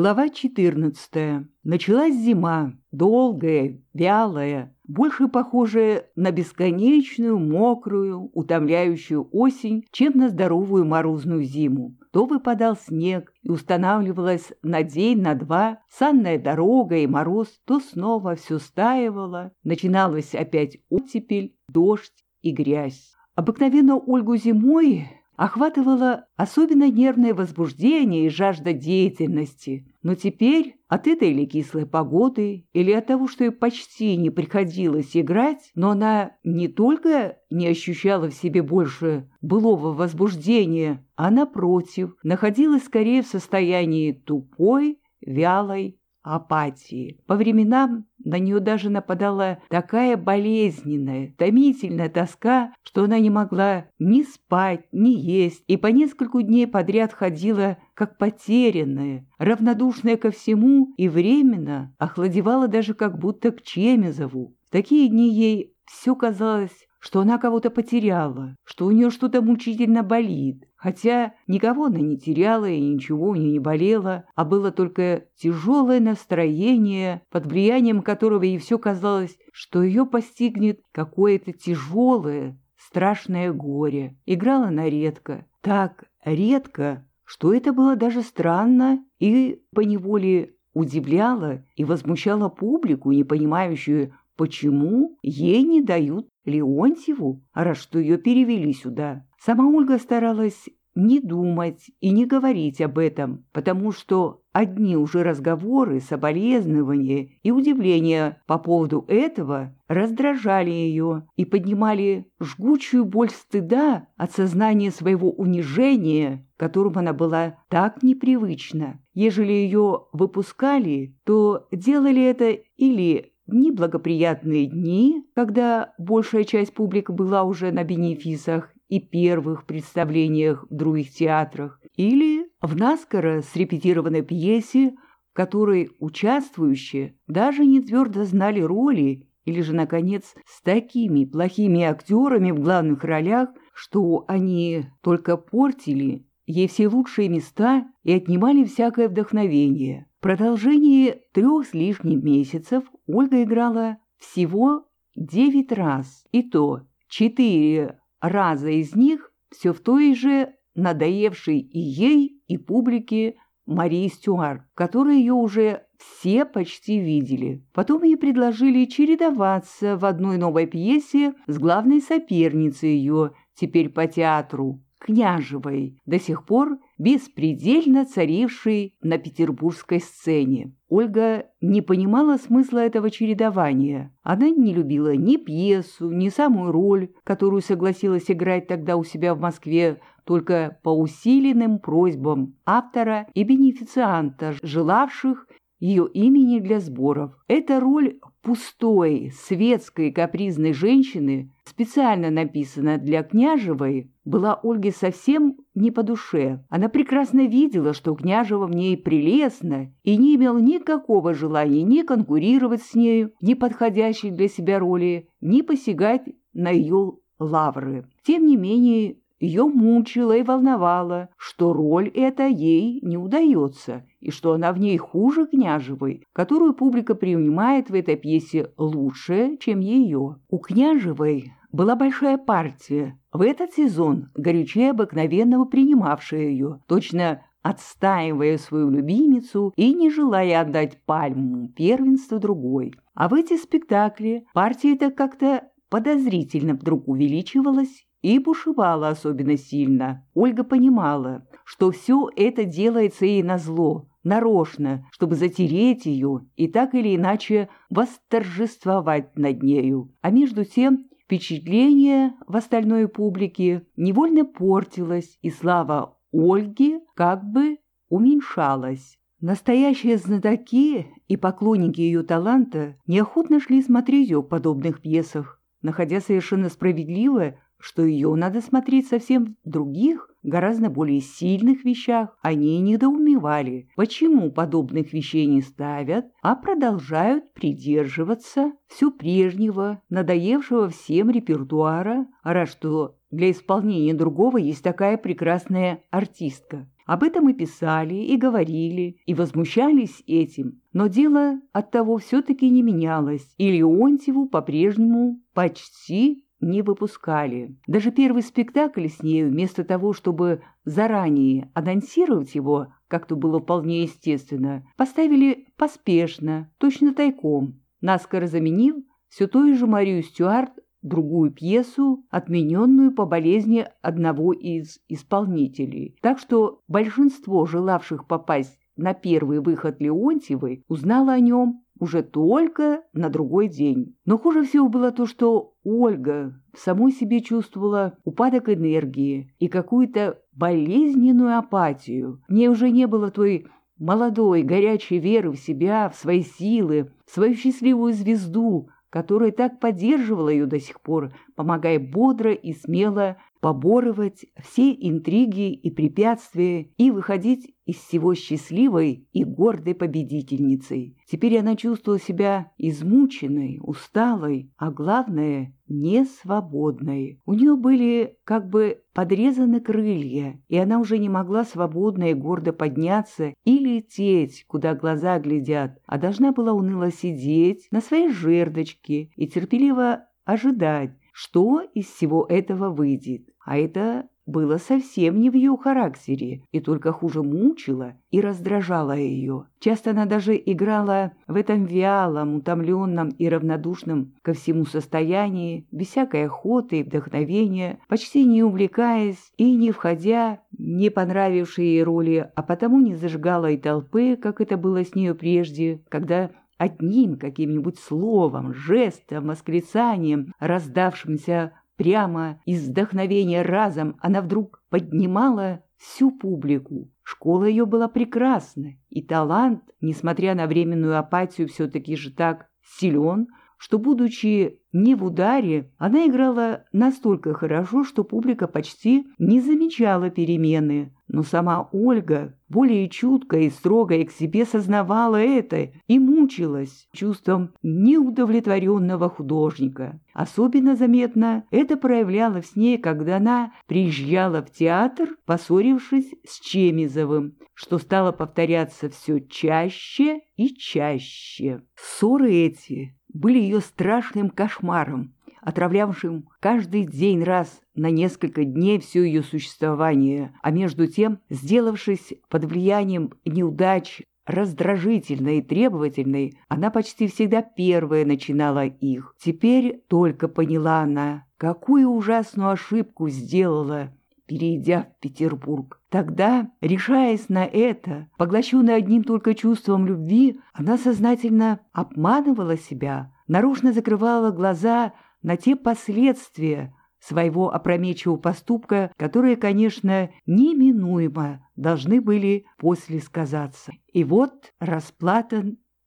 Глава 14. Началась зима, долгая, вялая, больше похожая на бесконечную, мокрую, утомляющую осень, чем на здоровую морозную зиму. То выпадал снег и устанавливалась на день, на два санная дорога и мороз, то снова все стаивало, начиналась опять оттепель, дождь и грязь. Обыкновенно Ольгу зимой охватывало особенно нервное возбуждение и жажда деятельности. Но теперь от этой или кислой погоды, или от того, что ей почти не приходилось играть, но она не только не ощущала в себе больше былого возбуждения, а, напротив, находилась скорее в состоянии тупой, вялой апатии. По временам на нее даже нападала такая болезненная, томительная тоска, что она не могла ни спать, ни есть, и по нескольку дней подряд ходила как потерянная, равнодушная ко всему и временно охладевала даже как будто к Чемезову. В такие дни ей все казалось что она кого-то потеряла, что у нее что-то мучительно болит, хотя никого она не теряла и ничего у нее не болело, а было только тяжелое настроение, под влиянием которого ей все казалось, что ее постигнет какое-то тяжелое, страшное горе. Играла она редко, так редко, что это было даже странно и поневоле удивляло и возмущало публику, не понимающую, почему ей не дают Леонтьеву, раз что ее перевели сюда. Сама Ольга старалась не думать и не говорить об этом, потому что одни уже разговоры, соболезнования и удивления по поводу этого раздражали ее и поднимали жгучую боль стыда от сознания своего унижения, которым она была так непривычна. Ежели ее выпускали, то делали это или дни благоприятные дни, когда большая часть публик была уже на бенефисах и первых представлениях в других театрах, или в наскоро срепетированной пьесе, в которой участвующие даже не твердо знали роли, или же, наконец, с такими плохими актерами в главных ролях, что они только портили ей все лучшие места и отнимали всякое вдохновение. Продолжении трех с лишним месяцев Ольга играла всего девять раз, и то четыре раза из них все в той же надоевшей и ей, и публике Марии Стюарт, которые ее уже все почти видели. Потом ей предложили чередоваться в одной новой пьесе с главной соперницей ее, теперь по театру, Княжевой, до сих пор беспредельно царившей на петербургской сцене. Ольга не понимала смысла этого чередования. Она не любила ни пьесу, ни самую роль, которую согласилась играть тогда у себя в Москве, только по усиленным просьбам автора и бенефицианта, желавших ее имени для сборов. Эта роль пустой, светской, капризной женщины, специально написанная для Княжевой, была Ольге совсем не по душе. Она прекрасно видела, что Княжева в ней прелестна, и не имел никакого желания ни конкурировать с нею, ни подходящей для себя роли, ни посягать на ее лавры. Тем не менее, ее мучило и волновало, что роль эта ей не удается, и что она в ней хуже Княжевой, которую публика принимает в этой пьесе лучше, чем ее. У Княжевой была большая партия, в этот сезон горячее обыкновенного принимавшая ее, точно отстаивая свою любимицу и не желая отдать пальму первенство другой. А в эти спектакли партия-то как-то подозрительно вдруг увеличивалась и бушевала особенно сильно. Ольга понимала, что все это делается ей назло, нарочно, чтобы затереть ее и так или иначе восторжествовать над нею. А между тем впечатление в остальной публике невольно портилось, и слава Ольги как бы уменьшалась. Настоящие знатоки и поклонники ее таланта неохотно шли смотреть ее в подобных пьесах, находя совершенно справедливо, что ее надо смотреть совсем в других, гораздо более сильных вещах. Они недоумевали, почему подобных вещей не ставят, а продолжают придерживаться все прежнего, надоевшего всем репертуара, раз что для исполнения другого есть такая прекрасная артистка. Об этом и писали, и говорили, и возмущались этим. Но дело от того все-таки не менялось, и Леонтьеву по-прежнему почти не выпускали. Даже первый спектакль с ней, вместо того, чтобы заранее анонсировать его, как то было вполне естественно, поставили поспешно, точно тайком, наскоро заменив все той же Марию Стюарт другую пьесу, отмененную по болезни одного из исполнителей. Так что большинство желавших попасть на первый выход Леонтьевой узнало о нем уже только на другой день. Но хуже всего было то, что Ольга в самой себе чувствовала упадок энергии и какую-то болезненную апатию. В ней уже не было той молодой, горячей веры в себя, в свои силы, в свою счастливую звезду, которая так поддерживала ее до сих пор, помогая бодро и смело поборывать все интриги и препятствия и выходить из всего счастливой и гордой победительницей. Теперь она чувствовала себя измученной, усталой, а главное – несвободной. У нее были как бы подрезаны крылья, и она уже не могла свободно и гордо подняться и лететь, куда глаза глядят, а должна была уныло сидеть на своей жердочке и терпеливо ожидать, что из всего этого выйдет. А это было совсем не в ее характере и только хуже мучило и раздражало ее. Часто она даже играла в этом вялом, утомленном и равнодушном ко всему состоянии, без всякой охоты и вдохновения, почти не увлекаясь и не входя не понравившие ей роли, а потому не зажигала и толпы, как это было с нею прежде, когда одним каким-нибудь словом, жестом, восклицанием, раздавшимся прямо из вдохновения разом, она вдруг поднимала всю публику. Школа ее была прекрасна, и талант, несмотря на временную апатию, все-таки же так силен, что, будучи не в ударе, она играла настолько хорошо, что публика почти не замечала перемены. Но сама Ольга, более чуткая и строгая к себе, сознавала это и мучилась чувством неудовлетворенного художника. Особенно заметно это проявлялось с ней, когда она приезжала в театр, поссорившись с Чемизовым, что стало повторяться все чаще и чаще. Ссоры эти были ее страшным кошмаром, отравлявшим каждый день раз на несколько дней все ее существование, а между тем, сделавшись под влиянием неудач, раздражительной и требовательной, она почти всегда первая начинала их. Теперь только поняла она, какую ужасную ошибку сделала, перейдя в Петербург. Тогда, решаясь на это, поглощенная одним только чувством любви, она сознательно обманывала себя, нарочно закрывала глаза на те последствия своего опрометчивого поступка, которые, конечно, неминуемо должны были после сказаться. И вот расплата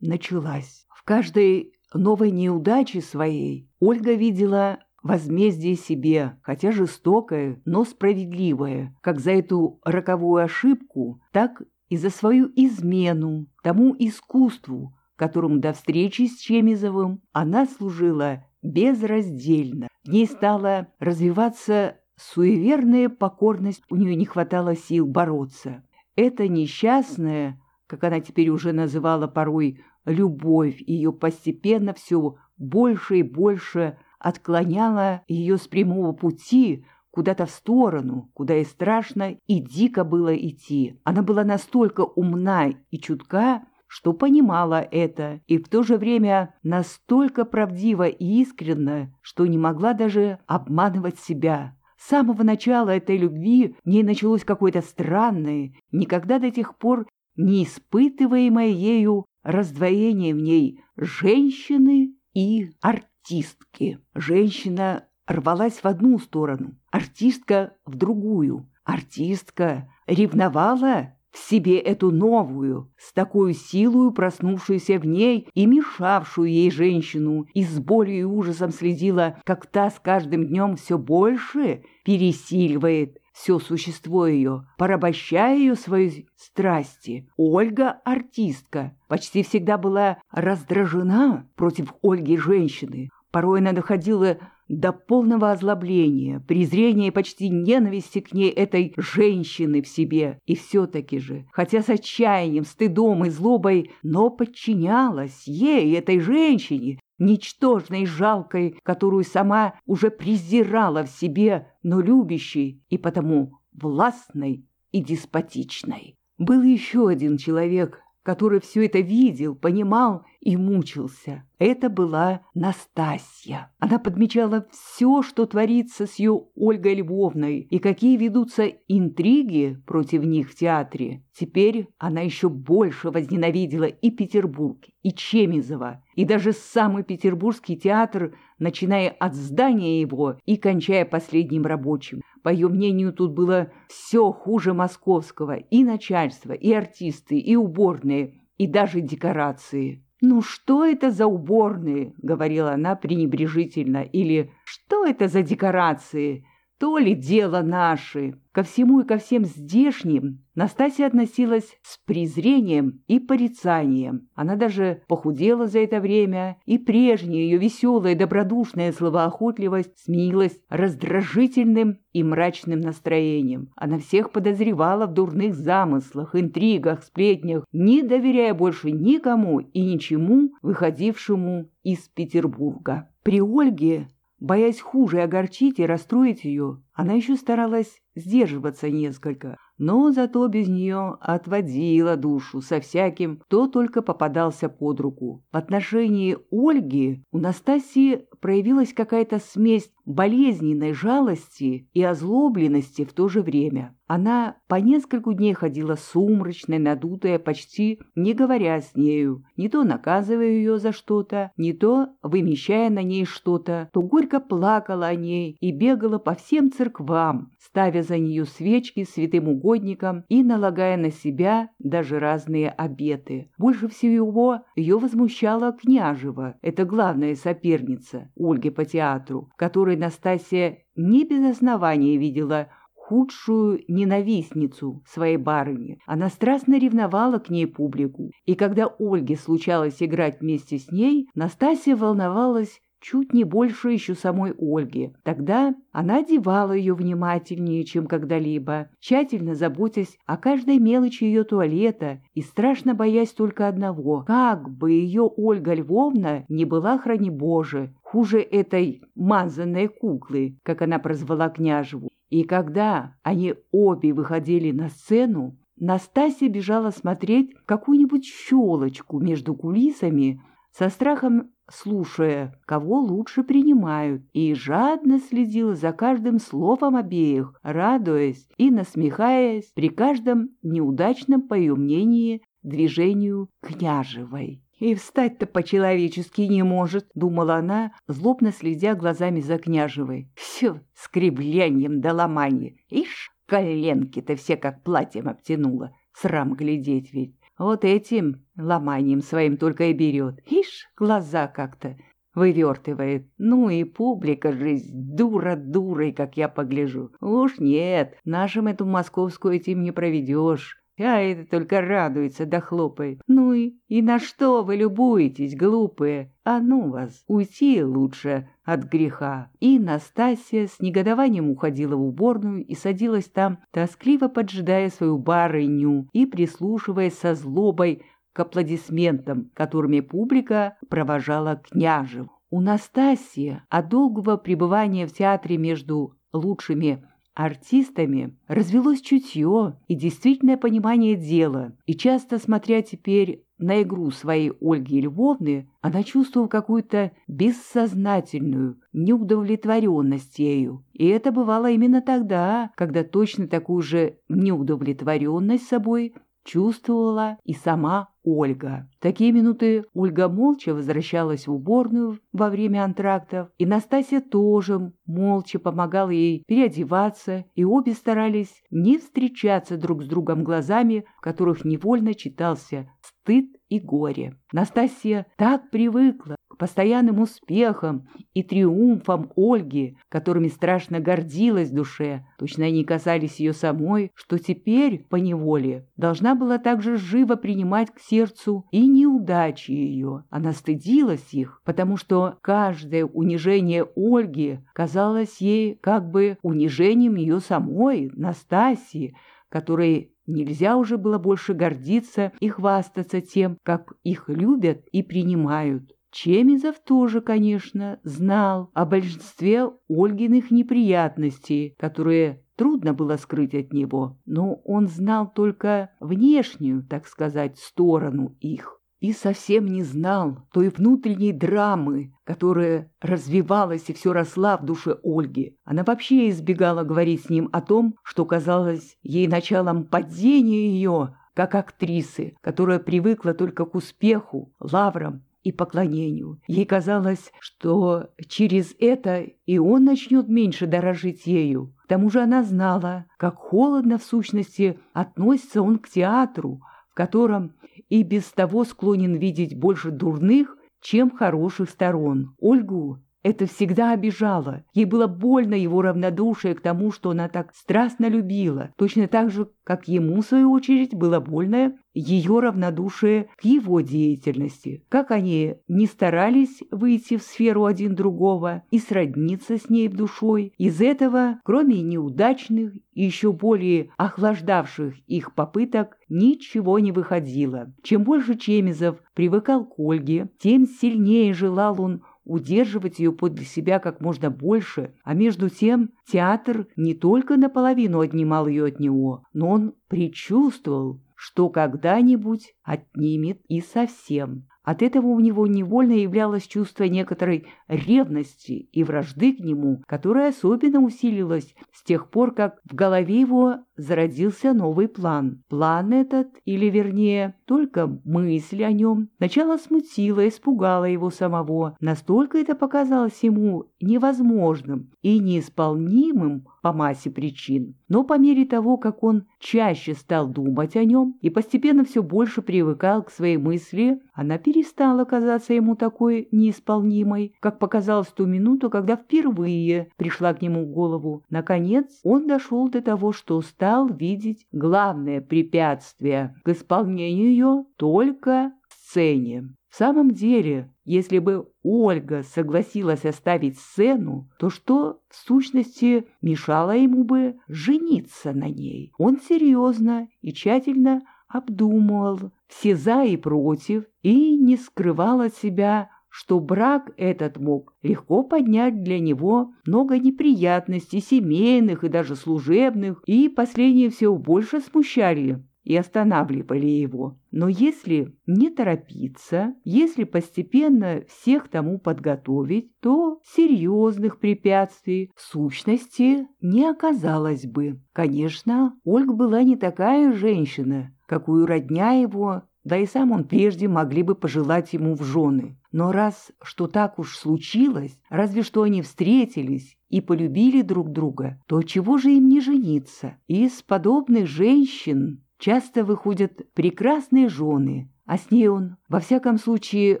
началась. В каждой новой неудаче своей Ольга видела возмездие себе, хотя жестокое, но справедливое, как за эту роковую ошибку, так и за свою измену тому искусству, которому до встречи с Чемизовым она служила безраздельно. В ней стала развиваться суеверная покорность, у нее не хватало сил бороться. Это несчастная, как она теперь уже называла порой, любовь ее постепенно все больше и больше отклоняла ее с прямого пути куда-то в сторону, куда и страшно, и дико было идти. Она была настолько умна и чутка, что понимала это, и в то же время настолько правдиво и искренно, что не могла даже обманывать себя. С самого начала этой любви в ней началось какое-то странное, никогда до тех пор не испытываемое ею раздвоение в ней женщины и артистки артистки. Женщина рвалась в одну сторону, артистка в другую. Артистка ревновала в себе эту новую, с такой силой проснувшуюся в ней и мешавшую ей женщину, и с болью и ужасом следила, как та с каждым днем все больше пересиливает все существо ее, порабощая ее своей страсти. Ольга – артистка, почти всегда была раздражена против Ольги женщины. Порой она доходила до полного озлобления, презрения и почти ненависти к ней этой женщины в себе. И все-таки же, хотя с отчаянием, стыдом и злобой, но подчинялась ей, этой женщине, ничтожной, жалкой, которую сама уже презирала в себе, но любящей и потому властной и деспотичной. Был еще один человек, который все это видел, понимал и мучился. Это была Настасья. Она подмечала все, что творится с ее Ольгой Львовной и какие ведутся интриги против них в театре. Теперь она еще больше возненавидела и Петербург, и Чемизова, и даже самый петербургский театр, начиная от здания его и кончая последним рабочим. По ее мнению, тут было все хуже московского, и начальство, и артисты, и уборные, и даже декорации. «Ну что это за уборные?» — говорила она пренебрежительно. Или «Что это за декорации?» То ли дело наши. Ко всему и ко всем здешним Настасья относилась с презрением и порицанием. Она даже похудела за это время, и прежняя ее веселая добродушная словоохотливость сменилась раздражительным и мрачным настроением. Она всех подозревала в дурных замыслах, интригах, сплетнях, не доверяя больше никому и ничему, выходившему из Петербурга. При Ольге Боясь хуже огорчить и расстроить ее, она еще старалась сдерживаться несколько, но зато без нее отводила душу со всяким, кто только попадался под руку. В отношении Ольги у Настасии проявилась какая-то смесь болезненной жалости и озлобленности в то же время. Она по нескольку дней ходила сумрачной, надутая, почти не говоря с нею, не то наказывая ее за что-то, не то вымещая на ней что-то, то горько плакала о ней и бегала по всем церквам, ставя за нее свечки святым угодникам и налагая на себя даже разные обеты. Больше всего ее возмущала Княжева, это главная соперница Ольги по театру, которой Настасья не без основания видела худшую ненавистницу своей барыни. Она страстно ревновала к ней публику, и когда Ольге случалось играть вместе с ней, Настасья волновалась чуть не больше еще самой Ольги. Тогда она одевала ее внимательнее, чем когда-либо, тщательно заботясь о каждой мелочи ее туалета и страшно боясь только одного, как бы ее Ольга Львовна не была, храни Боже, хуже этой мазанной куклы, как она прозвала княжеву. И когда они обе выходили на сцену, Настасья бежала смотреть какую-нибудь щелочку между кулисами, со страхом слушая, кого лучше принимают, и жадно следила за каждым словом обеих, радуясь и насмехаясь при каждом неудачном, по ее мнению, движению княжевой. «И встать-то по-человечески не может», — думала она, злобно следя глазами за княжевой. «Все с кривлянием да ломанье. Ишь, коленки-то все как платьем обтянула. Срам глядеть ведь. Вот этим ломанием своим только и берет. Ишь, глаза как-то вывертывает. Ну и публика жизнь, дура дурой, как я погляжу. Уж нет, нашим эту московскую этим не проведешь. А это только радуется да хлопает. Ну и, и на что вы любуетесь, глупые? А ну вас, уйти лучше от греха. И Настасья с негодованием уходила в уборную и садилась там, тоскливо поджидая свою барыню и прислушиваясь со злобой к аплодисментам, которыми публика провожала княжев. У Настасьи от долгого пребывания в театре между лучшими артистами развелось чутье и действительное понимание дела, и часто, смотря теперь на игру своей Ольги Львовны, она чувствовала какую-то бессознательную неудовлетворенность ею. И это бывало именно тогда, когда точно такую же неудовлетворенность собой чувствовала и сама Ольга. В такие минуты Ольга молча возвращалась в уборную во время антрактов, и Настасья тоже молча помогала ей переодеваться, и обе старались не встречаться друг с другом глазами, в которых невольно читался стыд и горе. Настасья так привыкла постоянным успехам и триумфам Ольги, которыми страшно гордилась душе, точно они касались ее самой, что теперь, по неволе, должна была также живо принимать к сердцу и неудачи ее. Она стыдилась их, потому что каждое унижение Ольги казалось ей как бы унижением ее самой, Настасии, которой нельзя уже было больше гордиться и хвастаться тем, как их любят и принимают. Чемизов тоже, конечно, знал о большинстве Ольгиных неприятностей, которые трудно было скрыть от него, но он знал только внешнюю, так сказать, сторону их и совсем не знал той внутренней драмы, которая развивалась и все росла в душе Ольги. Она вообще избегала говорить с ним о том, что казалось ей началом падения ее, как актрисы, которая привыкла только к успеху, лаврам и поклонению. Ей казалось, что через это и он начнет меньше дорожить ею. К тому же она знала, как холодно в сущности относится он к театру, в котором и без того склонен видеть больше дурных, чем хороших сторон. Ольгу это всегда обижало. Ей было больно его равнодушие к тому, что она так страстно любила, точно так же, как ему, в свою очередь, было больно ее равнодушие к его деятельности. Как они не старались выйти в сферу один другого и сродниться с ней душой, из этого, кроме неудачных и еще более охлаждавших их попыток, ничего не выходило. Чем больше Чемизов привыкал к Ольге, тем сильнее желал он удерживать ее подле себя как можно больше, а между тем театр не только наполовину отнимал ее от него, но он предчувствовал, что когда-нибудь отнимет и совсем. От этого у него невольно являлось чувство некоторой ревности и вражды к нему, которая особенно усилилась с тех пор, как в голове его зародился новый план. План этот, или вернее, только мысль о нем, сначала смутила, испугала его самого. Настолько это показалось ему невозможным и неисполнимым по массе причин. Но по мере того, как он чаще стал думать о нем и постепенно все больше привыкал к своей мысли, она перестала казаться ему такой неисполнимой, как показалось в ту минуту, когда впервые пришла к нему в голову. Наконец, он дошел до того, что стал видеть главное препятствие к исполнению ее только в сцене. В самом деле, если бы Ольга согласилась оставить сцену, то что, в сущности, мешало ему бы жениться на ней? Он серьезно и тщательно обдумывал все «за» и «против» и не скрывал от себя, что брак этот мог легко поднять для него много неприятностей семейных и даже служебных, и последние все больше смущали и останавливали его. Но если не торопиться, если постепенно всех тому подготовить, то серьезных препятствий в сущности не оказалось бы. Конечно, Ольга была не такая женщина, какую родня его, да и сам он прежде могли бы пожелать ему в жены. Но раз что так уж случилось, разве что они встретились и полюбили друг друга, то чего же им не жениться? Из подобных женщин часто выходят прекрасные жены, а с ней он, во всяком случае,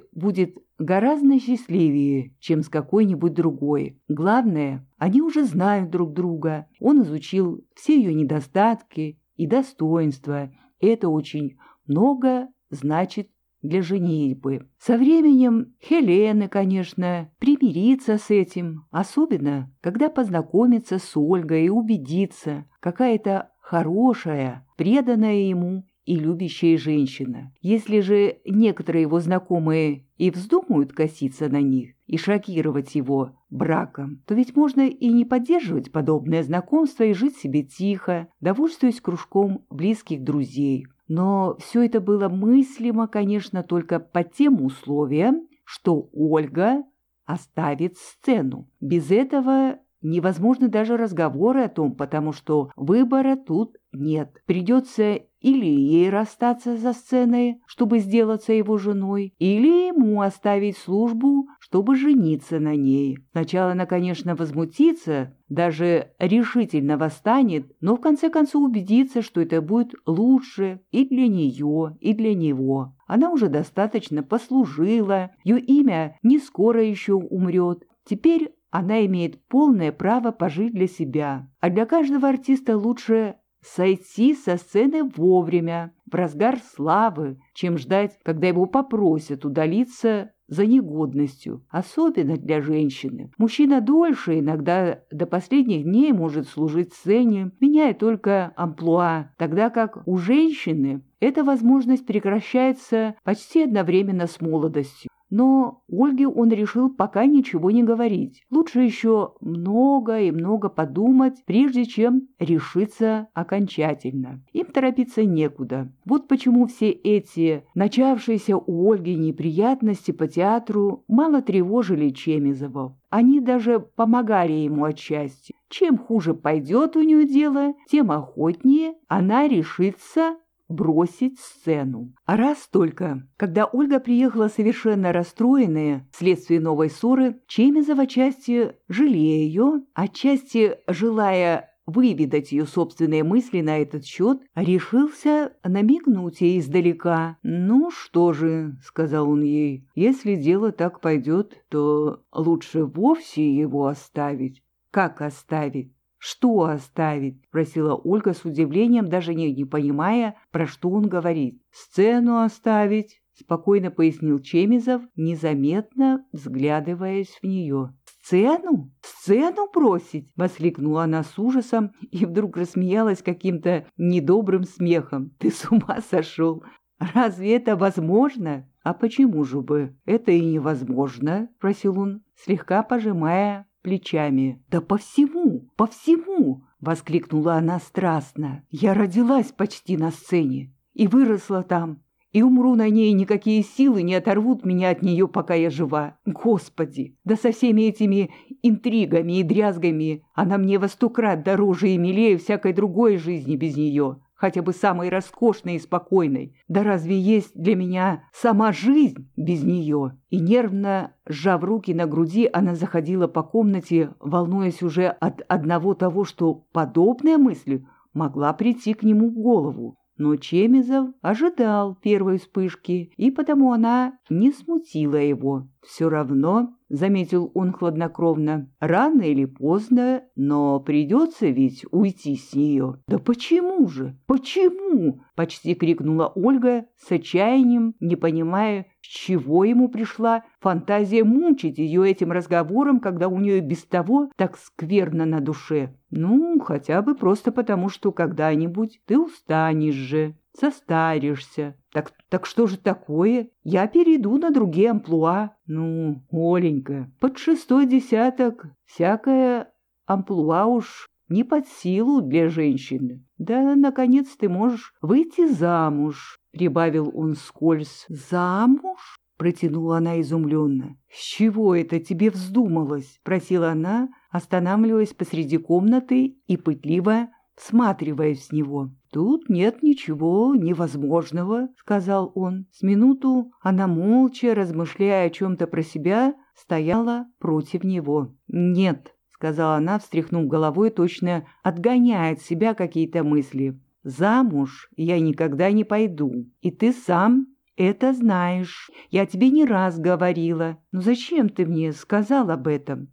будет гораздо счастливее, чем с какой-нибудь другой. Главное, они уже знают друг друга. Он изучил все ее недостатки и достоинства. Это очень много значит для женитьбы. Со временем Хелена, конечно, примирится с этим, особенно когда познакомится с Ольгой и убедится, какая-то хорошая, преданная ему и любящая женщина. Если же некоторые его знакомые и вздумают коситься на них и шокировать его браком, то ведь можно и не поддерживать подобное знакомство и жить себе тихо, довольствуясь кружком близких друзей. Но все это было мыслимо, конечно, только по тем условиям, что Ольга оставит сцену. Без этого невозможны даже разговоры о том, потому что выбора тут нет. Придется или ей расстаться за сценой, чтобы сделаться его женой, или ему оставить службу, чтобы жениться на ней. Сначала она, конечно, возмутится, даже решительно восстанет, но в конце концов убедится, что это будет лучше и для нее, и для него. Она уже достаточно послужила, ее имя не скоро еще умрет. Теперь она имеет полное право пожить для себя. А для каждого артиста лучше сойти со сцены вовремя, в разгар славы, чем ждать, когда его попросят удалиться за негодностью, особенно для женщины. Мужчина дольше, иногда до последних дней может служить сцене, меняя только амплуа, тогда как у женщины эта возможность прекращается почти одновременно с молодостью. Но Ольге он решил пока ничего не говорить. Лучше еще много и много подумать, прежде чем решиться окончательно. Им торопиться некуда. Вот почему все эти начавшиеся у Ольги неприятности по театру мало тревожили Чемизова. Они даже помогали ему отчасти. Чем хуже пойдет у нее дело, тем охотнее она решится бросить сцену. А раз только, когда Ольга приехала совершенно расстроенная вследствие новой ссоры, Чемизов отчасти жалея ее, отчасти желая выведать ее собственные мысли на этот счет, решился намигнуть ей издалека. «Ну что же», — сказал он ей, — «если дело так пойдет, то лучше вовсе его оставить». «Как оставить?» «Что оставить?» — спросила Ольга с удивлением, даже не, не понимая, про что он говорит. «Сцену оставить», — спокойно пояснил Чемизов, незаметно взглядываясь в нее. «Сцену? Сцену бросить?» — воскликнула она с ужасом и вдруг рассмеялась каким-то недобрым смехом. «Ты с ума сошел? Разве это возможно?» «А почему же бы? Это и невозможно», — просил он, слегка пожимая плечами. «Да по всему, по всему!» — воскликнула она страстно. «Я родилась почти на сцене и выросла там, и умру на ней, никакие силы не оторвут меня от нее, пока я жива. Господи, да со всеми этими интригами и дрязгами она мне во сто крат дороже и милее всякой другой жизни без нее хотя бы самой роскошной и спокойной. Да разве есть для меня сама жизнь без нее? И нервно, сжав руки на груди, она заходила по комнате, волнуясь уже от одного того, что подобная мысль могла прийти к нему в голову. Но Чемизов ожидал первой вспышки, и потому она не смутила его. Все равно, — заметил он хладнокровно, — рано или поздно, но придется ведь уйти с нее. — Да почему же? Почему? — почти крикнула Ольга с отчаянием, не понимая, с чего ему пришла фантазия мучить ее этим разговором, когда у нее без того так скверно на душе. Ну, хотя бы просто потому, что когда-нибудь ты устанешь же, состаришься. Так, так что же такое? Я перейду на другие амплуа. Ну, Оленька, под шестой десяток всякое амплуа уж не под силу для женщины. Да, наконец, ты можешь выйти замуж, — прибавил он скользь. Замуж? — протянула она изумленно. «С чего это тебе вздумалось?» — просила она, останавливаясь посреди комнаты и пытливо всматриваясь в него. «Тут нет ничего невозможного», — сказал он. С минуту она молча, размышляя о чем-то про себя, стояла против него. «Нет», — сказала она, встряхнув головой, точно отгоняя от себя какие-то мысли. «Замуж я никогда не пойду, и ты сам это знаешь. Я тебе не раз говорила. Но зачем ты мне сказал об этом?»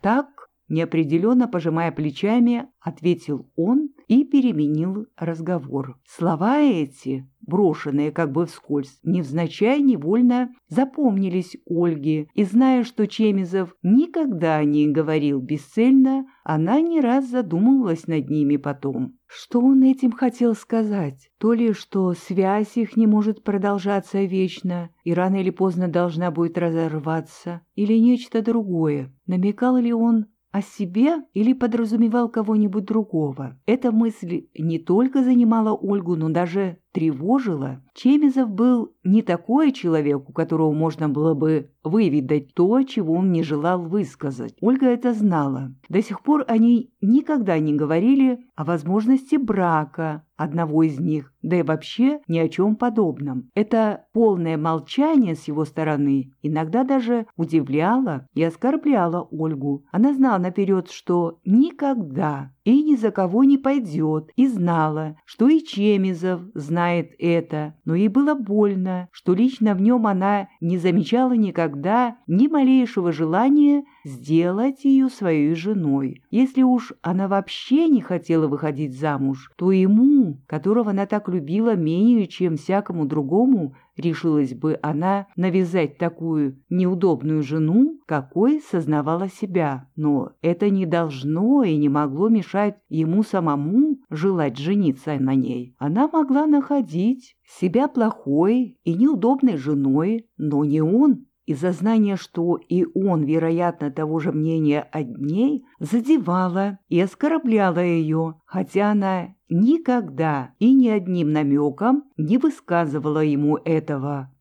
«Так», неопределенно пожимая плечами, ответил он и переменил разговор. Слова эти, брошенные как бы вскользь, невзначай невольно запомнились Ольге, и зная, что Чемизов никогда не говорил бесцельно, она не раз задумывалась над ними потом. Что он этим хотел сказать? То ли, что связь их не может продолжаться вечно и рано или поздно должна будет разорваться, или нечто другое? Намекал ли он о себе или подразумевал кого-нибудь другого. Эта мысль не только занимала Ольгу, но даже тревожило. Чемизов был не такой человек, у которого можно было бы выведать то, чего он не желал высказать. Ольга это знала. До сих пор они никогда не говорили о возможности брака одного из них, да и вообще ни о чем подобном. Это полное молчание с его стороны иногда даже удивляло и оскорбляло Ольгу. Она знала наперед, что никогда и ни за кого не пойдет, и знала, что и Чемизов знает это, но ей было больно, что лично в нем она не замечала никогда ни малейшего желания сделать ее своей женой. Если уж она вообще не хотела выходить замуж, то ему, которого она так любила менее, чем всякому другому, решилась бы она навязать такую неудобную жену, какой сознавала себя. Но это не должно и не могло мешать ему самому желать жениться на ней. Она могла находить себя плохой и неудобной женой, но не он. Из-за знания, что и он, вероятно, того же мнения о ней, задевала и оскорбляла ее, хотя она никогда и ни одним намеком не высказывала ему этого.